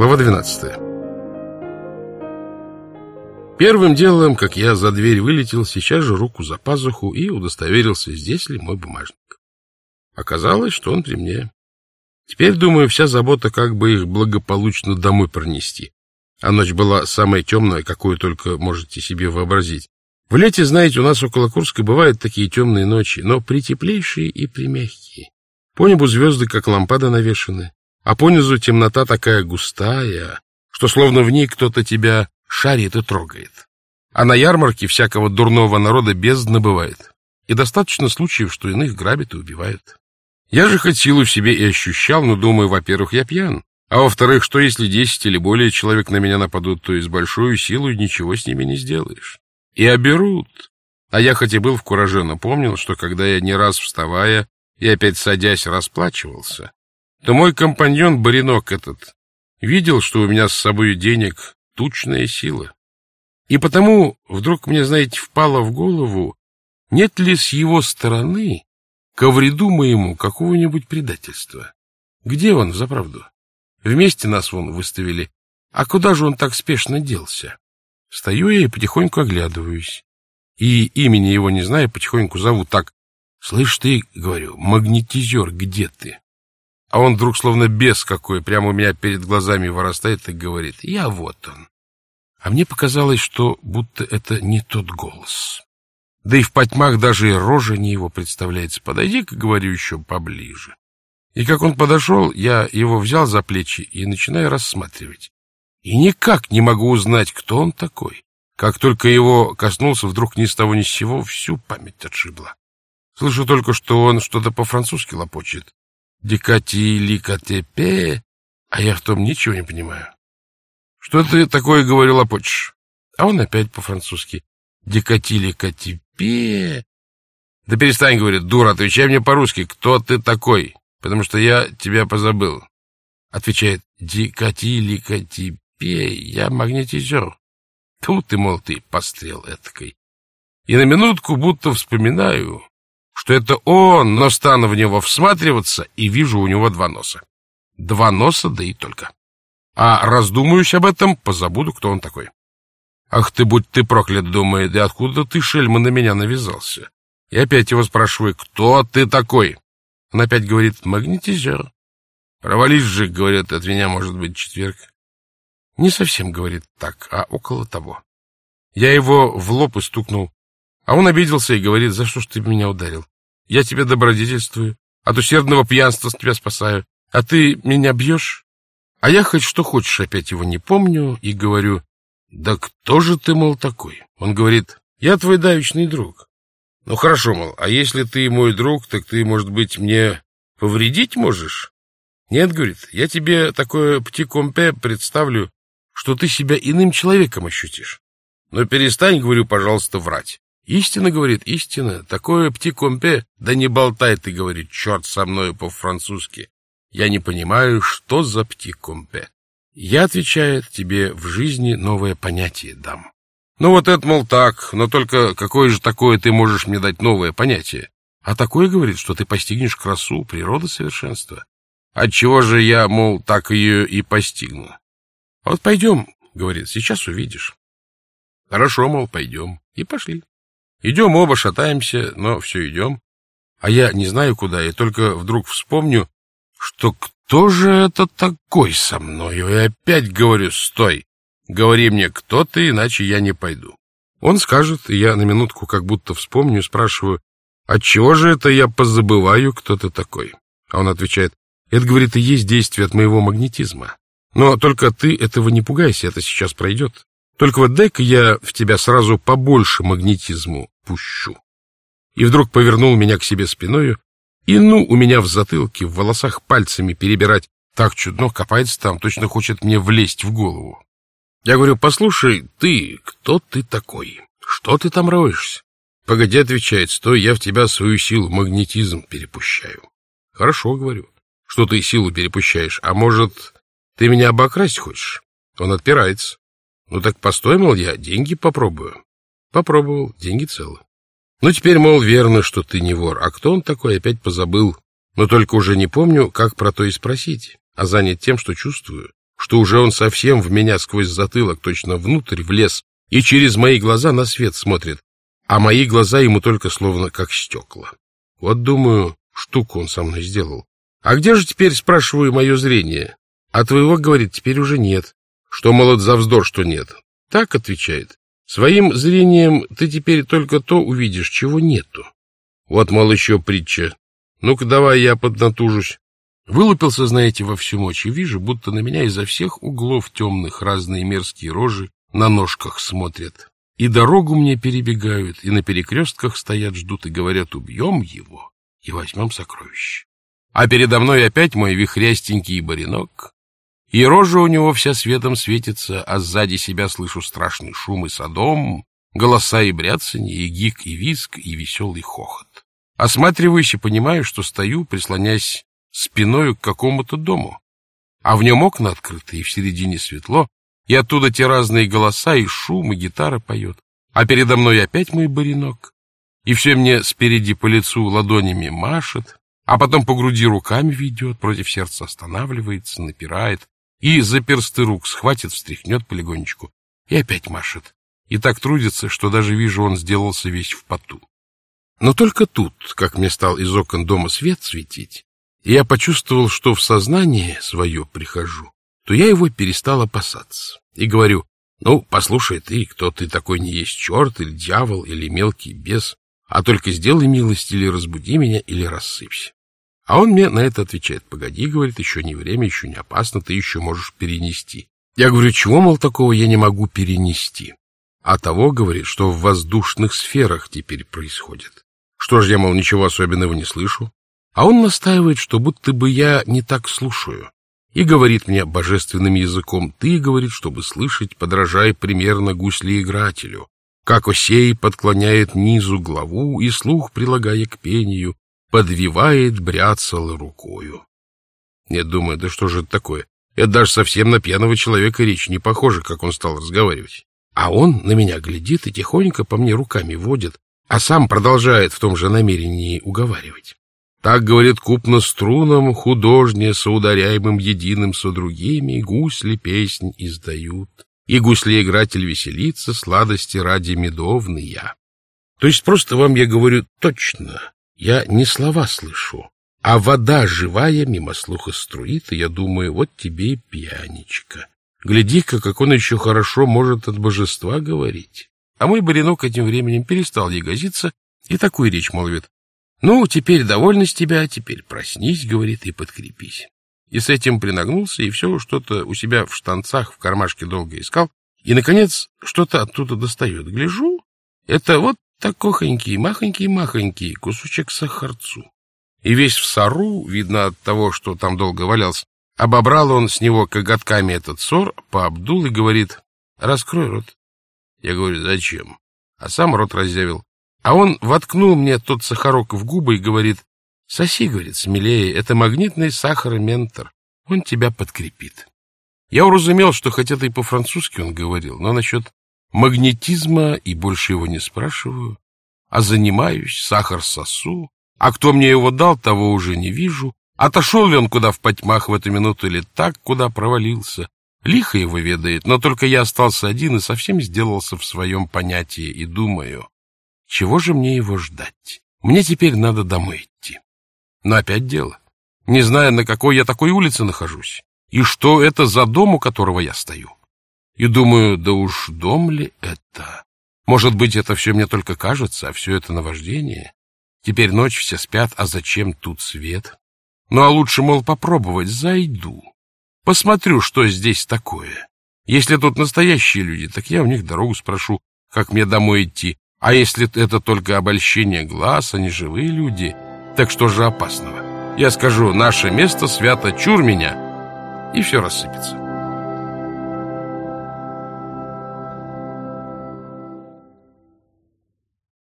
Глава 12 Первым делом, как я за дверь вылетел, сейчас же руку за пазуху и удостоверился, здесь ли мой бумажник. Оказалось, что он при мне. Теперь, думаю, вся забота, как бы их благополучно домой пронести. А ночь была самая темная, какую только можете себе вообразить. В лете, знаете, у нас около Курска бывают такие темные ночи, но притеплейшие и примягкие. По небу звезды, как лампада, навешаны, а понизу темнота такая густая, что словно в ней кто-то тебя шарит и трогает. А на ярмарке всякого дурного народа бездна бывает, и достаточно случаев, что иных грабят и убивают. Я же хоть силу в себе и ощущал, но думаю, во-первых, я пьян, а во-вторых, что если десять или более человек на меня нападут, то и с большой силой ничего с ними не сделаешь. И оберут. А я хоть и был в кураже, но помнил, что когда я не раз вставая и опять садясь расплачивался, то мой компаньон Баринок этот видел, что у меня с собой денег тучная сила. И потому вдруг мне, знаете, впало в голову, нет ли с его стороны ко вреду моему какого-нибудь предательства. Где он, взаправду? Вместе нас вон выставили. А куда же он так спешно делся? Стою я и потихоньку оглядываюсь. И имени его не знаю, потихоньку зову так. «Слышь ты, — говорю, — магнетизер, где ты?» А он вдруг словно бес какой, прямо у меня перед глазами вырастает и говорит, «Я вот он». А мне показалось, что будто это не тот голос. Да и в потьмах даже и рожа не его представляется. Подойди-ка, говорю, еще поближе. И как он подошел, я его взял за плечи и начинаю рассматривать. И никак не могу узнать, кто он такой. Как только его коснулся, вдруг ни с того ни с сего всю память отшибла. Слышу только, что он что-то по-французски лопочет. Дикати ликатепе, а я в том ничего не понимаю. Что ты такое говорил, лопочешь? А он опять по-французски. Дикати ликатепе. Да перестань, говорит, дура, отвечай мне по-русски, кто ты такой, потому что я тебя позабыл. Отвечает, дикати ликатепе, я магнетизер. Тут ты, мол, ты пострел этакой. И на минутку будто вспоминаю, что это он, но стану в него всматриваться и вижу у него два носа. Два носа, да и только. А раздумаюсь об этом, позабуду, кто он такой. Ах ты, будь ты проклят, думает, и откуда ты, шельма, на меня навязался? И опять его спрашиваю, кто ты такой? Он опять говорит, магнетизер. Провались же, говорят, от меня может быть четверг. Не совсем, говорит, так, а около того. Я его в лоб и стукнул. А он обиделся и говорит, за что ж ты меня ударил? Я тебя добродетельствую, от усердного пьянства с тебя спасаю, а ты меня бьешь? А я хоть что хочешь опять его не помню и говорю, да кто же ты, мол, такой? Он говорит, я твой давичный друг. Ну хорошо, мол, а если ты мой друг, так ты, может быть, мне повредить можешь? Нет, говорит, я тебе такое птикомпе представлю, что ты себя иным человеком ощутишь. Но перестань, говорю, пожалуйста, врать. Истина, говорит, истина. Такое пти-компе, да не болтай ты, говорит, черт со мною по-французски. Я не понимаю, что за пти-компе. Я, отвечает, тебе в жизни новое понятие дам. Ну вот это, мол, так, но только какое же такое ты можешь мне дать новое понятие? А такое, говорит, что ты постигнешь красу, природы совершенства. Отчего же я, мол, так ее и постигну? Вот пойдем, говорит, сейчас увидишь. Хорошо, мол, пойдем. И пошли. Идем оба, шатаемся, но все идем. А я не знаю куда, и только вдруг вспомню, что кто же это такой со мною? И опять говорю, стой, говори мне, кто ты, иначе я не пойду. Он скажет, и я на минутку как будто вспомню, спрашиваю, отчего же это я позабываю, кто ты такой? А он отвечает, это, говорит, и есть действие от моего магнетизма. Но только ты этого не пугайся, это сейчас пройдет. Только вот дай-ка я в тебя сразу побольше магнетизму пущу. И вдруг повернул меня к себе спиною, и ну у меня в затылке, в волосах пальцами перебирать. Так чудно копается там, точно хочет мне влезть в голову. Я говорю, послушай, ты, кто ты такой? Что ты там роешься? Погоди, отвечает, стой, я в тебя свою силу, магнетизм перепущаю. Хорошо, говорю, что ты силу перепущаешь, а может, ты меня обокрасть хочешь? Он отпирается. Ну так постой, мол, я деньги попробую. Попробовал, деньги целы. Ну теперь, мол, верно, что ты не вор. А кто он такой, опять позабыл. Но только уже не помню, как про то и спросить, а занят тем, что чувствую, что уже он совсем в меня сквозь затылок точно внутрь влез и через мои глаза на свет смотрит, а мои глаза ему только словно как стекла. Вот, думаю, штуку он со мной сделал. А где же теперь, спрашиваю, мое зрение? А твоего, говорит, теперь уже нет. Что, молод, за вздор, что нет? Так отвечает. Своим зрением ты теперь только то увидишь, чего нету. Вот, мол, еще притча. Ну-ка, давай я поднатужусь. Вылупился, знаете, во всю мочь и вижу, будто на меня изо всех углов темных разные мерзкие рожи на ножках смотрят. И дорогу мне перебегают, и на перекрестках стоят, ждут и говорят, убьем его и возьмем сокровище. А передо мной опять мой вихрястенький баринок, и рожа у него вся светом светится, а сзади себя слышу страшный шум и садом, голоса и бряцанье, и гик, и виск, и веселый хохот. Осматриваюсь и понимаю, что стою, прислонясь спиною к какому-то дому, а в нем окна открыты, и в середине светло, и оттуда те разные голоса, и шум, и гитара поет. А передо мной опять мой баринок, и все мне спереди по лицу ладонями машет, а потом по груди руками ведет, против сердца останавливается, напирает, и за персты рук схватит, встряхнет полегонечку, и опять машет. И так трудится, что даже вижу, он сделался весь в поту. Но только тут, как мне стал из окон дома свет светить, я почувствовал, что в сознание свое прихожу, то я его перестал опасаться. И говорю, ну, послушай ты, кто ты такой не есть черт или дьявол или мелкий бес, а только сделай милость или разбуди меня, или рассыпься. А он мне на это отвечает, погоди, говорит, еще не время, еще не опасно, ты еще можешь перенести. Я говорю, чего, мол, такого я не могу перенести? А того, говорит, что в воздушных сферах теперь происходит. Что ж я, мол, ничего особенного не слышу? А он настаивает, что будто бы я не так слушаю. И говорит мне божественным языком, ты, говорит, чтобы слышать, подражай примерно гуслеигрателю, как Осей подклоняет низу главу и слух, прилагая к пению, подвивает бряцало рукою. Я думаю, да что же это такое? Это даже совсем на пьяного человека речь не похоже, как он стал разговаривать. А он на меня глядит и тихонько по мне руками водит, а сам продолжает в том же намерении уговаривать. Так, говорит, купно струнам художне, соударяемым единым со другими, гусли песнь издают, и гуслеигратель веселится, сладости ради медовные. То есть просто вам я говорю точно, я не слова слышу, а вода живая мимо слуха струит, и я думаю, вот тебе и пьяничка. Гляди-ка, как он еще хорошо может от божества говорить. А мой баринок этим временем перестал ягозиться и такую речь молвит. «Ну, теперь довольна с тебя, теперь проснись», — говорит, — «и подкрепись». И с этим принагнулся, и все что-то у себя в штанцах в кармашке долго искал, и, наконец, что-то оттуда достает. Гляжу, это вот такохонький, махонький-махонький кусочек сахарцу. И весь в сору, видно от того, что там долго валялся, обобрал он с него коготками этот сор, пообдул и говорит, «Раскрой рот». Я говорю, зачем? А сам рот разъявил. А он воткнул мне тот сахарок в губы и говорит, соси, говорит, смелее, это магнитный сахар-ментор, он тебя подкрепит. Я уразумел, что хотя и по-французски он говорил, но насчет магнетизма и больше его не спрашиваю, а занимаюсь, сахар сосу, а кто мне его дал, того уже не вижу, отошел ли он куда в потьмах в эту минуту или так, куда провалился, Лихо его ведает, но только я остался один и совсем сделался в своем понятии и думаю, чего же мне его ждать? Мне теперь надо домой идти. Но опять дело. Не знаю, на какой я такой улице нахожусь, и что это за дом, у которого я стою. И думаю, да уж дом ли это? Может быть, это все мне только кажется, а все это наваждение? Теперь ночь, все спят, а зачем тут свет? Ну, а лучше, мол, попробовать, зайду. Посмотрю, что здесь такое. Если тут настоящие люди, так я у них дорогу спрошу, как мне домой идти. А если это только обольщение глаз, а не живые люди, так что же опасного? Я скажу, наше место свято, чур меня, и все рассыпется.